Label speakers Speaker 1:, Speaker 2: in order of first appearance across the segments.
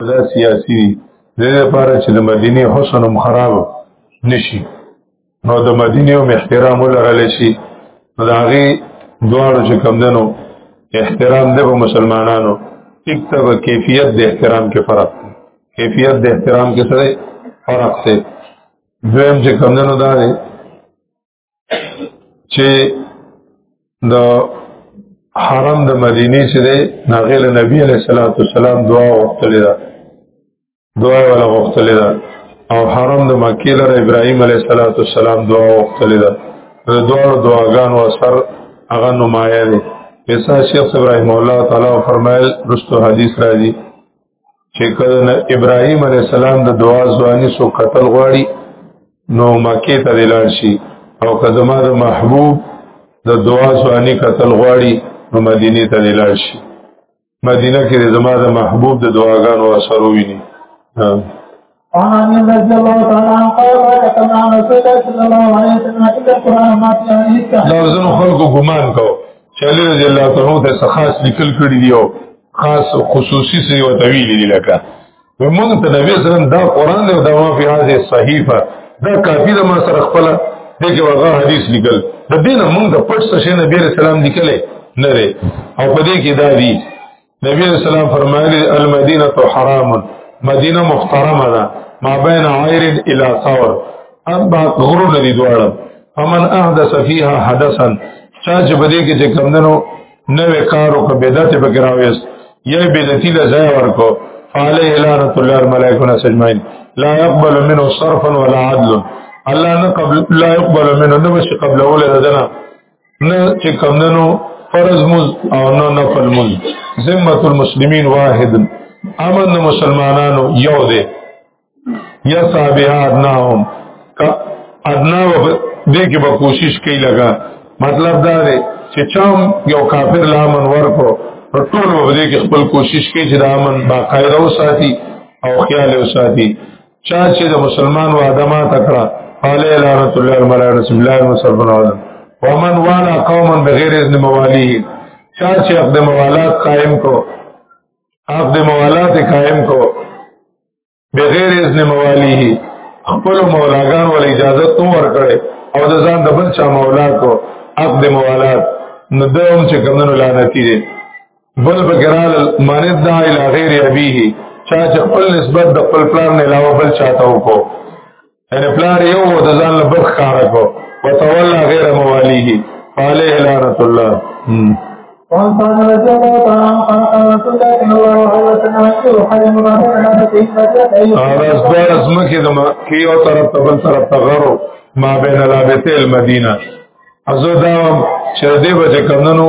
Speaker 1: دا سیاسي دی د دې لپاره چې د مدینه حسن هم خراب نشي نو د مدینه هم احترام ولرل شي نو دا غي دواړو چې کم دنو احترام د مسلمانانو ټیک ته کیفیت د احترام کې فرق دی کیفیت د احترام کې سره فرق دی دویم چې کم دنو دا دی چې د حرم د مدینه چې دی هغه له نبی علیه الصلاۃ والسلام دعا وغوښتلې ده دعا ولا وغوښتلې ده او حرم د مکې له ابراهیم علیه الصلاۃ والسلام دعا وغوښتلې ده د دوه دعاګانو اثر هغه نمایه دی ایسا شیخ ابراهیم الله تعالی فرمایل رستو حدیث راځي چې کله ابراهيم عليه السلام د دعا ځواني سو قتل غواړي نو مکه ته لاړ شي او کله ما د محبوب د دعا ځواني قتل غواړي نو مدینه ته لاړ شي مدینه کې زما د محبوب د دعاګانو اثر ویني
Speaker 2: وعن رضي الله تعالى عنه قال كتبنا عن رسول الله صلى الله عليه وسلم إلا القرآن ما في عليه
Speaker 1: لازم خلق ګمان کو چلی رضی الله تعالی ته خاص لیکل کړی دی او خاص خصوصي سی او طویل دی لکه ومن ته نبی صلی الله علیه وسلم دا قرآن دی دا ما في هذه الصحيفه دا کافی ده ما سره خپل دغه وغه حدیث لیکل د دین موږ د پټ څه نبی رسول الله لیکلې نه لري او په دې کې دا دی نبی علیہ السلام فرمایلی المدینه تو حرام مدینه محترمه ده ما بین عیر الی ثور ابا غرو ندی دواړه فمن احدث فیها حدثا چا چې بده کې چې کمندنو نوې کارو کو بدعت په ګراویس یې بدعتي له ځای ورکو علیه لعنت الله الملائکه اجمعین لا يقبل منه صرفا ولا عدل الله نه قبل لا يقبل منه نو شي قبل اول دنا نه چې کمندنو فرض مز او نه نفل مز ذمه المسلمین واحد امن مسلمانانو یو دی یا صاحب ادناهم کا ادنا دې کې به کوشش کوي لگا مطلب دا دی چې چم یو کافر لامن ورکو ټول به دې کې خپل کوشش کوي چې د امن باقاعده وساتي او خیال وساتي چا چې د مسلمان وعده ما تکړه قال الى رسول الله المرء رسول الله مسلمان وعده ومن وانا قوما بغیر اذن موالیه چا چې عقد موالات قائم کو عقد موالات قائم کو بغیر اذن موالیه خپل مولاګان ول اجازه تو ورکړي او د ځان د بل چا مولا کو عقد موالات نو دوم چې کمنو لعنتی دي بل بګرال من ادعا الى غیر ابيه چا چې خپل نسبت د خپل پلان نه علاوه بل چاته وکړو ان پلان یو د ځان له بخ کار کو وتولى غیر مواليه عليه لعنت الله
Speaker 2: وعن سعد رضي الله تعالى عنه قال قال رسول الله صلى الله عليه وسلم اكثر حرم الله على سيدنا
Speaker 1: راز بار اسمکه د مکی او طرف ته بل طرف ته غرو ما بین لابته المدینه ازو دا چې دې بچ کمنو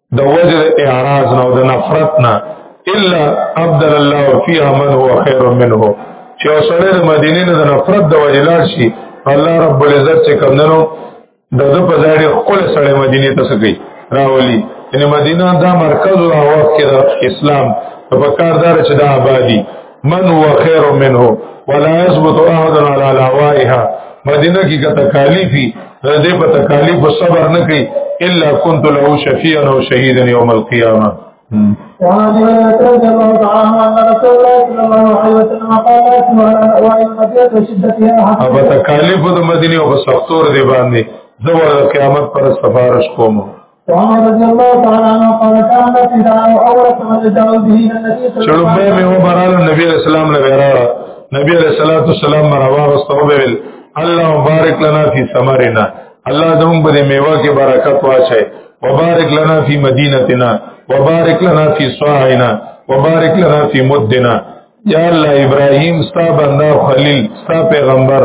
Speaker 1: د وجر اعراض نه او د نفرت نه الا ابدل الله فيها من هو خير منه چې اوسړه د مدینې نه د نفرت د وجلار شي الله رب العزت چې کمندنو د د په ځای خپل سړی مدینه ته سګي راولي ان مدینه دا مرکز او وخت کې د اسلام په کاردار چې دا آبادی من هو خير منه ولا يثبت احد على لوائها مدینه کې که تکالیفي دې په تکالیف صبر نه کوي الا كنت له شفيعا او شهيدا يوم القيامه
Speaker 2: وعن رضي الله عنه ان رسول الله صلى الله عليه وسلم قال وان مدينه شدتها حتى
Speaker 1: ابا تکالیف د مدینه او سختور دی باندې زه ور قیامت پر سفارش کوم
Speaker 2: وعمر رضي الله تعالى عنه قال كان في دعوة أول من جاء به النبي صلى الله عليه وسلم
Speaker 1: چلو به مې وبرال نبی رسول الله نه ویرا نبی رسول الله والسلام مروا واستوبل الله بارک لنا فی ثمرنا الله زموږ په میوه کې برکت واچي وبارک لنا فی مدینتنا وبارک لنا فی صاعنا وبارک لنا فی مدنا یا الله ابراهیم ستا بنده خلیل ستا پیغمبر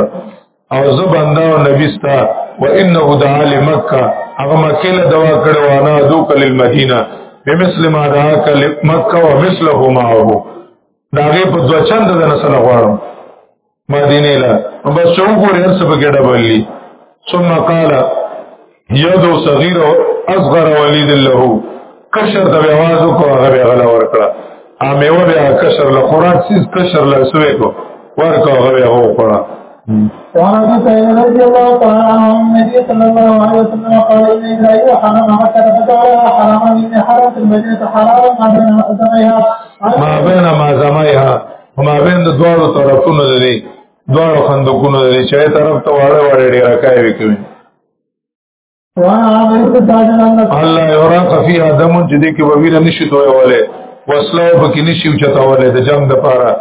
Speaker 1: او زه بنده او نبی ستا و انه دعا لمکه هغه مکه له دوا کړو انا دو کل المدینه بمثل ما دعا کل مکه و مثله معه داغه په دوه چند د نسل غواړم مدینه لا بس شو ګورې هر څه په ګډه بللی ثم قال یدو صغیر او اصغر ولید له کشر د بیواز کو هغه به غلا ورکړه امیو بیا کشر له قران سیس کشر له سوې کو ورکو هغه به هو کړه
Speaker 2: وعن ابي سعيد رضي الله تعالى عنه النبي صلى الله عليه وسلم قال ان ابراهيم حرم مكه فجعلها حراما من حرمت المدينه حراما ما بين مقدميها
Speaker 1: ما بين ما زميها وما بين د دوړو طرفونو لري دوړو خندقونو لري چې طرف ته واړه واړه ډیره کای وکوي الله یورا کفی ادم چې دې کې وویر نشي توې ولې وسله په کې نشي چتا ولې د جنگ د پاره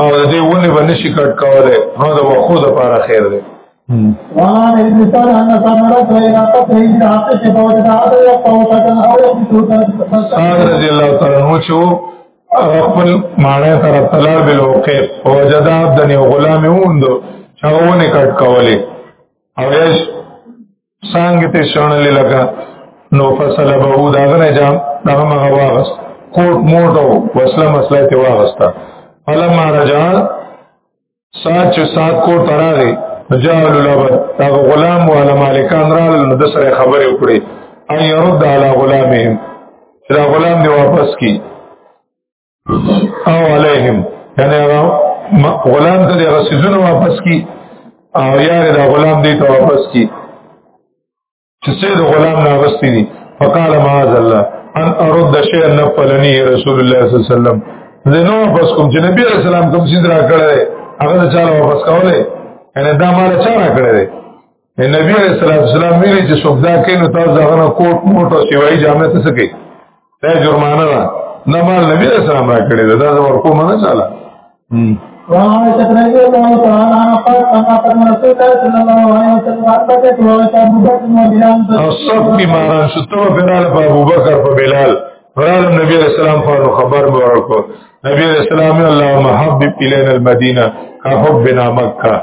Speaker 1: او دې ونه به نشي کټ کوله نو د وخو د پاره خیر دی
Speaker 2: وعن ابن سعد ان سمرت الى قتل ابن عقش فوجد عدد يقطعك او يقتلك
Speaker 1: سعد رضی الله تعالی عنہ چې خپل ماړه تر تلار بل وقف فوجد عبد غلام وند چاونه کټ کوله او یش څنګه ته شړلې لگا نو فصل به و داغه نه جام دغه مغه واغس کوټ موټو وسله مسله ته واغستا فلما رجع سات چې سات کو تراغه جاهل لبد دا غلام والا مالکان را له د سره خبرې وکړي ان يرد على غلامهم دا غلام دی واپس کی او علیهم یعنی هغه غلام ته هغه سيزونه واپس کی او یاره دا غلام دې ته واپس کی چې څه د غلام نه واستې دي فقال معاذ الله ان ارد شيئا نفلني رسول الله صلی الله عليه وسلم زه نو واپس کوم چې نبی رسول الله کوم سيز را کړی هغه چا واپس کولای ان دا مال چا را کړی نبی علیہ الصلوۃ والسلام ویلي چې څوک دا کوي نو تاسو هغه نه کوټ موټ او سیوای جامې ته سکی دا جرمانه ده نه مال نبی علیہ السلام را کړی دا دا ورکو منه چاله
Speaker 2: وعن شكر رضي الله تعالى عنه قال أما قد رسول الله صلى الله عليه وسلم أربكت ووشى أبو بكر وبلال
Speaker 1: الصف بما رانشتو بلال فأبو بكر فبلال فرال النبي عليه السلام فانو خبر مباركو نبي عليه السلام اللهم حبب إلينا المدينة كحبنا مكة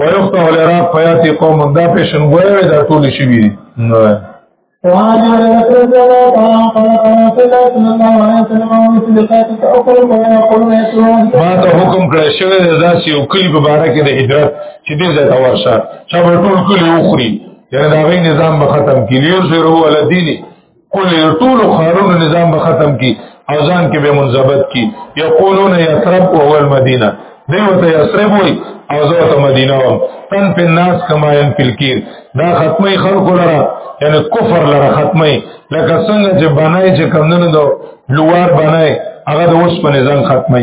Speaker 1: ويقطع العراق فياتي قوم دا پیشن غوړې دا ټول شي وي
Speaker 2: وعن رسول الله تعالى قال قال صلى الله عليه وسلم وسلقات تأكل ويقول يسرون
Speaker 1: ما ته حکم کړی شوی دی داسې یو کلي په باره کې د هجرت چې دې ځای ته ورشه چا به ټول کلي وخوري یعنې د هغوی نظام به ختم کړي لیو زیرو ولدیني کل ټول خارون نظام به ختم کی اذان کې به منضبط کی یقولون یثرب او هو المدینه دیو ته یثرب وای او زه ته مدینه وم تن په ناس کما ان فلکیر دا ختمه خلق لره یعنی کفر لره ختمه لکه څنګه چې بنای چې کمندونو دو لوار بنای هغه د اوس په نظام ختمه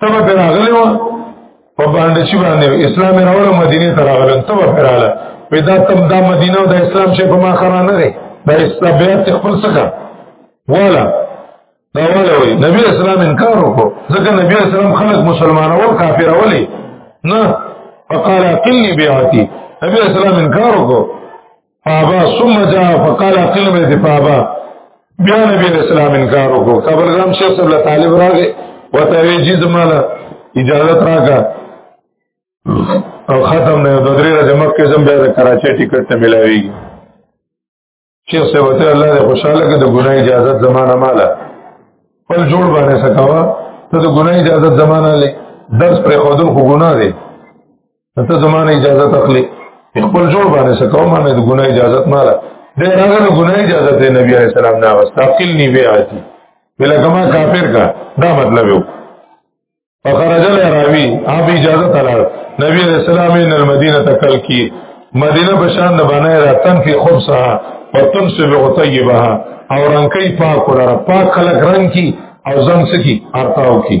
Speaker 1: تبه پر راغلی و په باندې چې باندې اسلام راوړ مدینه ته راغلم تبه پر راغله پیدا تم دا مدینه او د اسلام شي په ما خرا نه دی دا اسلام بیا خپل څخه والا دا والا وی نبی اسلام انکار وکړو ځکه نبی اسلام خلک مسلمانول کافر اولی نه فقال قلني بيعتي نبی اسلام انکار وکړو فابا ثم جاء فقال اقل مې دي فابا بیا نبی رسول الله انکار وکړ قبر رام شیخ صلی الله طالب راغی وته وی جی زماله اجازه راکا او ختم نه د درې ورځې مکه زم بیا د کراچۍ ټیکټ ته ملاویږي شیخ صاحب ته الله دې خوشاله کړي د ګناه اجازه زمانہ مالا پر جوړ باندې سکاوه ته د ګناه اجازه زمانہ لې درس پر خودل خو ګناه دی ته زمانه اجازه تخلي خپل جوړ باندې څه کوم نه د ګناه اجازه نه را دې هغه د ګناه اجازه ته نبی عليه السلام نه واست عقل ني وی آتی بلا کما کافر کا دا مطلب یو فخرج الراوی اب اجازه تلار نبی عليه السلام ان المدینه تکل کی مدینه بشان د باندې را تن فی خمسه وتن سے به طیبها او رنکی پاک ولر پاک خلق رنگ کی او زم سکی ارتاو کی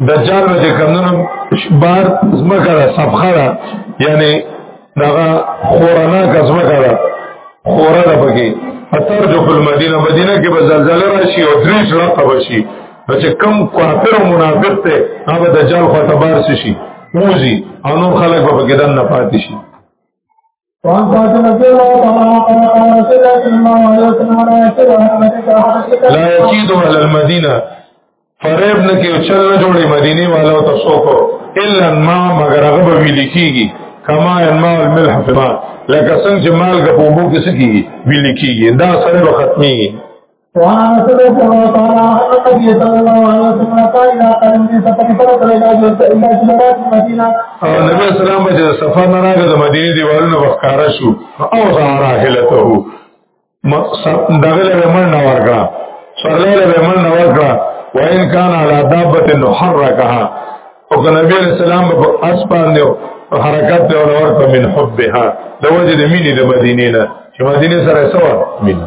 Speaker 1: دجال به چې کمونو بار زمکه ده صفخه ده یعنی دغه خورنا که زمکه ده خوره ده پکې اتر جو فل مدینه مدینه کې به زلزله راشي او درې شړقه بشي نو چې کم کافر او منافق ته هغه دجال خو تبار شي موزي او نور خلک به پکې دن نه پاتې شي
Speaker 2: وعن سعد رضي الله تعالى عنه قال قال رسول الله صلى الله عليه وسلم لا يسير على المدينة أحد
Speaker 1: لا يكيد على المدينة فریب نه کې چل نه جوړي مدینه والو تاسو کو الا ما مگر هغه به ویل کیږي کما انما الملح في الماء لکه څنګه چې مالګه په اوبو کې سکیږي ویل کیږي دا سره به ختمي
Speaker 2: وعن رسول الله صلى الله عليه وسلم النبي صلى الله عليه وسلم قال لا قلم دي سفر فرق لا لا جلس الا شجرات المدينه
Speaker 1: او نبی اسلام چې سفر نه راغی د مدینه دیوالونو وکاره شو او ظهر راحلته دغه له من نه ورګه سره له من نه ورګه وان کان علی دابه نحرکها او نبی اسلام په اسبان دی حرکت دی ورور په من حبها د وجه د مینې د مدینې نه چې مدینه سره سوا مینه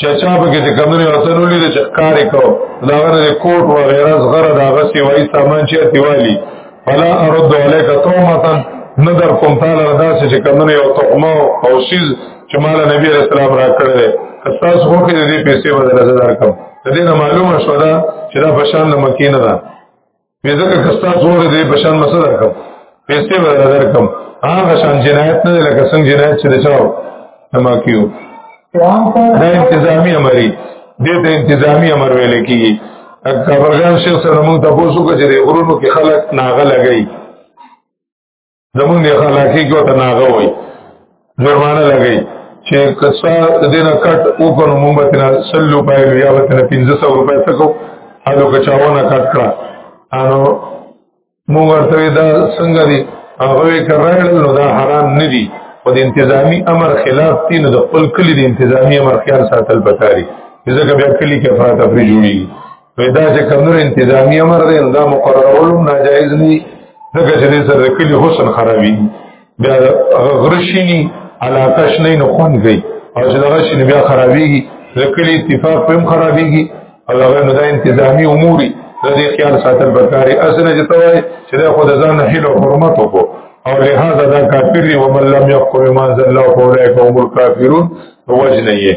Speaker 1: چې چا په کې کمنې وطن ولید چې کارې کو دا غره کوټ و غیره زغره دا غسی وای سامان چې دیوالی فلا ارد علیک تومتا ندر کوم تعالی دا چې کمنې او تقمه او شیز چې مال نبی رسول الله را کړل استاد خو کې دې پیسې بدل زدار کوم دې معلومه شو دا چې دا بشان د مکینه ده مې ځکه کستا زور دې په شان مسله درکم پیسې به درکم هغه شان جنایت نه لکه څنګه جنایت چې چاو نما کیو دا انتظامی امری دې ته انتظامی امر ویل کیږي کبرګان شیخ سره موږ تاسو کو چې غرونو کې خلک ناغه لګي زمونږ نه خلاصي کو ته ناغه وای جرمانه لګی چې کسا دینه کټ او کو نو مونږ ته سلو پای یا وته 1500 روپے تکو اډو کچاونه کټ کړه انو مونږ ورته دا څنګه دی هغه کرایل نو دا حرام نه دی او د انتظامی امر خلاف دی نو د خپل کلی د انتظامی امر خیال ساتل پکاري ځکه بیا کلی کې افراط افری جوړیږي پیدا چې کمر انتظامی امر دی دا مقررولم ناجایز نه دغه چې دې سره کلی حسن خرابي بیا غرشینی علاقه شنه نو خوان گئی او چې دغه شنه بیا خرابيږي کلی اتفاق په خرابيږي او هغه نو د انتظامی اموري د دې خیال ساتل پکاري اسنه چې توای چې دا خو د ځان هیل او حرمت وکړو او لهذا دا کافر دی ومن لم يحكم ما انزل الله فاولئك هم الكافرون وجنه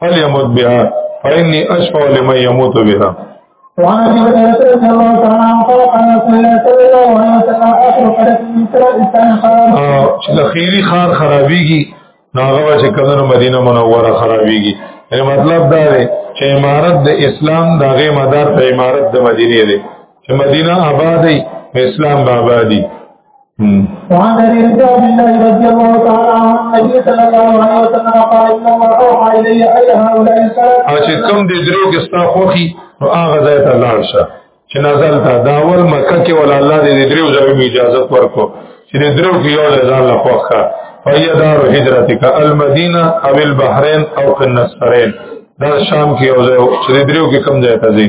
Speaker 1: فل يموت بها فإني أشفع لمن يموت بها
Speaker 2: وعن ابي هريره رضي الله تعالى عنه قال قال رسول الله صلى الله عليه وسلم اخر قريب من سر الاسلام خراب
Speaker 1: چې د خيري خار خرابيږي ناغه چې کله مدینه منوره خرابيږي یعنی مطلب دا دی چې امارت د اسلام دغه مدار په امارت د مدینه دی چې مدینه آبادی اسلام آبادی
Speaker 2: وعن ابي رجاء بن الله رضي الله تعالى عنه النبي صلى الله عليه وسلم قال ان الله اوحى الي اي هؤلاء الصلاه
Speaker 1: او چې کوم دې درو کې ستا خوخي نو هغه ځای ته لاړ شه چې نازل تا دا اول مکه کې ول الله دې درو ځایونو اجازه ورکو چې دې درو کې یو ځان له خوخه فهي دار هجرتك المدينه او البحرين او النصرين دا شام کې یو ځای چې درو کې کم ځای ته ځي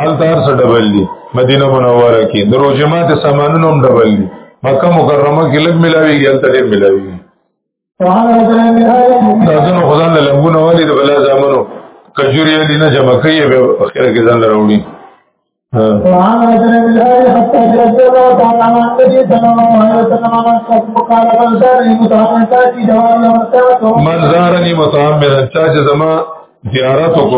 Speaker 1: التهر سره ډبل دي مدینه منوره کې د روجمات سامانونو هم ډبل دي مکه مکرمه کې لګ ملاويږي الته ډېر ملاويږي تاسو نو خدان له لنګونه ولې د بلا زامنو کجوري دي نه جمع کوي به اخر کې ځان لروړي
Speaker 2: وعن رجل من اهل حتى جلس الله تعالى عن النبي صلى الله عليه وسلم عن قد قال من زارني متعمدا تاتي جواب لمساته
Speaker 1: من زارني متعمدا تاتي زما زيارتك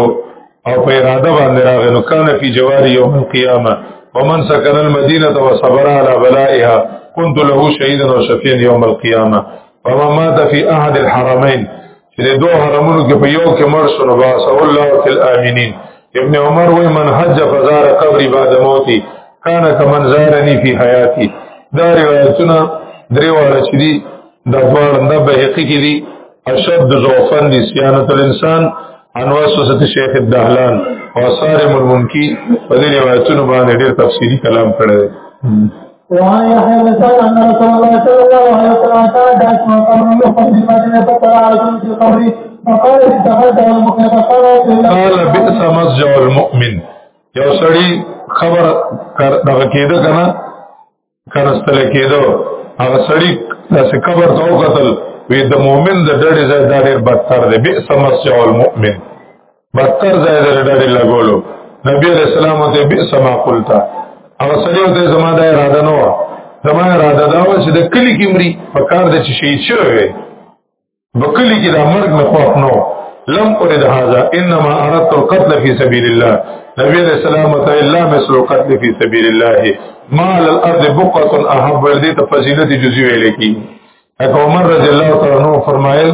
Speaker 1: او په اراده باندې راغی نو کان فی جوار یوم القیامه ومن سکن المدینه وصبر علی بلائها كنت له شهیدا و شفیعا یوم القیامه وما مات فی احد الحرمین چې د دوه حرمونو کې په یو کې مړ شو نو باس الله فی الامنین ابن عمر وی من حج فزار قبری بعد موتی کان کمن زارنی فی حیاتی دا روایتونه درې واړه چې دي دا دوار دا بحقی کی دی اشد زوفن دی سیانت الانسان انواس وسط شیخ الدهلان و اثارم المنکی و دی روایتون باندې ډیر تفصیلی کلام کړی دی
Speaker 2: وعن يحيى بن سعد ان رسول الله صلى الله عليه وسلم قال دعت من قبر يخرج من مدينه فطلع رجل في القبر فقال اتخذت المؤمن فقال
Speaker 1: قال بئس مسجع المؤمن یو سړی خبر دغه کېده کنه کنستل کېدو هغه سړی داسې قبر ته وکتل وی د مؤمن د ډړې ځای دا ډېر بدتر دی بئس مسجع المؤمن بدتر ځای د ډړې لګولو نبی علیہ السلام ته بئس ما قلتا هغه سړی ته زما د اراده نه و زما اراده دا و چې د کلی کې مري په کار د چې شهید شوی نو کلی کې د مرګ نه خوف نو لم ارد هذا انما اردت القتل في سبيل الله نبی علیہ السلام ته الا مثل قتل في سبيل الله ما على الارض بقعه احب دې ته فضیلت جزئی ویل کی اګه عمر رضی الله تعالی عنہ فرمایل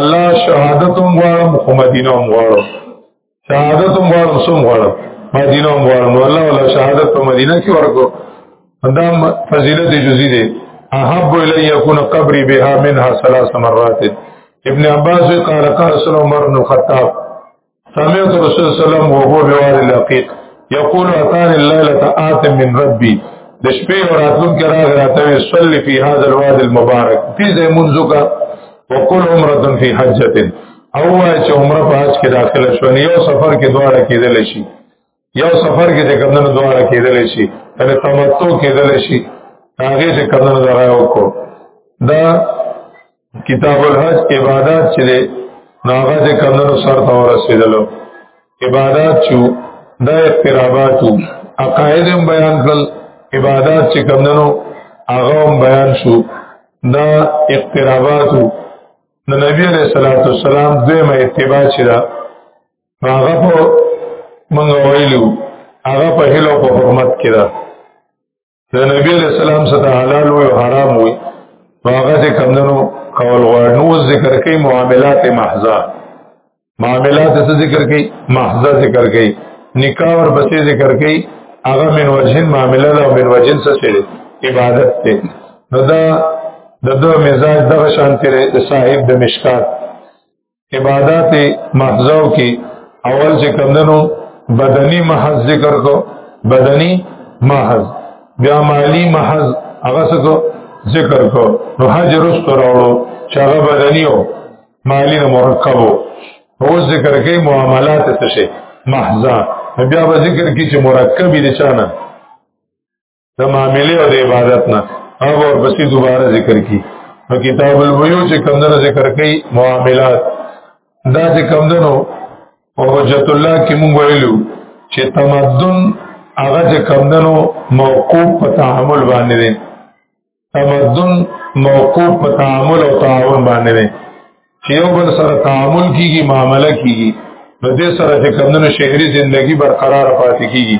Speaker 1: الله شهادت غواړم خو مدینه غواړم شهادت هم غواړم سم غواړم مدینه هم غواړم نو الله ولا شهادت په مدینه کې ورکو دا فضیلت جزئی دی احب الی یکون قبری بها منها ثلاث مرات ابن عباس قال قال رسول عمر بن الخطاب سمعت رسول صلی الله علیه وسلم وهو بوار اللقیق یقول اتان الليله آت من ربی د شپې او راتلونکي راغ راته صلی فی هذا الواد المبارک فی زمونځو کا وکل عمره فی حجته او وای چې عمره په حج کې داخله شو نو یو سفر کې دواړه کېدل شي یو سفر کې د کمنو دواړه کېدل شي تر تمتع کېدل شي هغه چې کمنو دغه وکړو دا کتاب الحج عبادت چې ناغه چې کمنو سر ته ورسېدلو عبادت چې د اقتراباتو عقاید بیان کړل عبادت چې کمنو هغه بیان شو دا اقتراباتو د نبی علیہ الصلوۃ والسلام دیمه اتباع چې دا هغه په مونږ ویلو هغه په هلو په حرمت کې دا د نبی علیہ السلام سره حلال او حرام وي هغه چې کمندونو کول غواړي نو ذکر کوي معاملات محضه معاملات څه ذکر کړي محضه ذکر کړي نکاح ور بچي ذکر کړي هغه من وجهن معامله او من وجهن څه شي عبادت ته نو دا د دو مزاج دغه شان تیرې د صاحب د مشکات عبادت محضو کې اول چې کمندنو بدني محض ذکر کو بدني محض بیا مالی محض هغه څه ذکر کو نو حج رست راوړو چې هغه بدني وو مالی نه مرکب او ذکر کوي معاملات څه شي محضا بیا به ذکر کوي چې مرکب دي چانه د معاملې او د عبادت نه او ورپسې دوباره ذکر کوي نو کتاب الویو چې کمندونو ذکر کوي معاملات دا چې کمندونو او حجت الله کې مونږ ویلو چې تمدن هغه چې کمندونو موقوف په تعامل باندې تمدن موقوف په تعامل او تعاون باندې نه چې یو بل سره تعامل کیږي معامله کیږي نو دې سره چې کمونو شهري ژوندۍ برقرار پاتې کیږي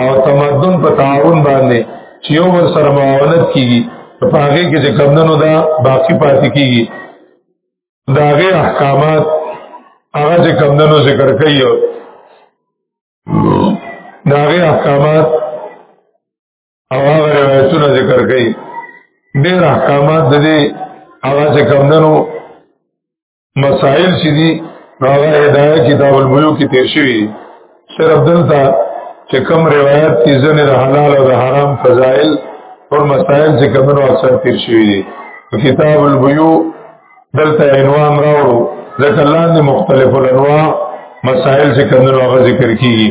Speaker 1: او تمدن په تعاون باندې چې یو بل سره معاونت کیږي په هغه کې چې کمونو دا باقی پاتې کیږي دا غي احکامات هغه چې کمونو ذکر کوي دا غي احکامات او هغه روایتونه ذکر کړي ډېر احکامات د دې هغه چې کمندنو مسائل چې دي هغه هدايه کتاب البلو کې تیر شوی صرف دلته چې کم روایت کې ځنه د حلال او د حرام فضائل او مسائل چې کمنو اکثر تیر شوی دي کتاب البیو دلته عنوان راوړو ځکه لاندې مختلف الانواع مسائل چې کمنو هغه ذکر کیږي